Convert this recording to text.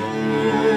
Música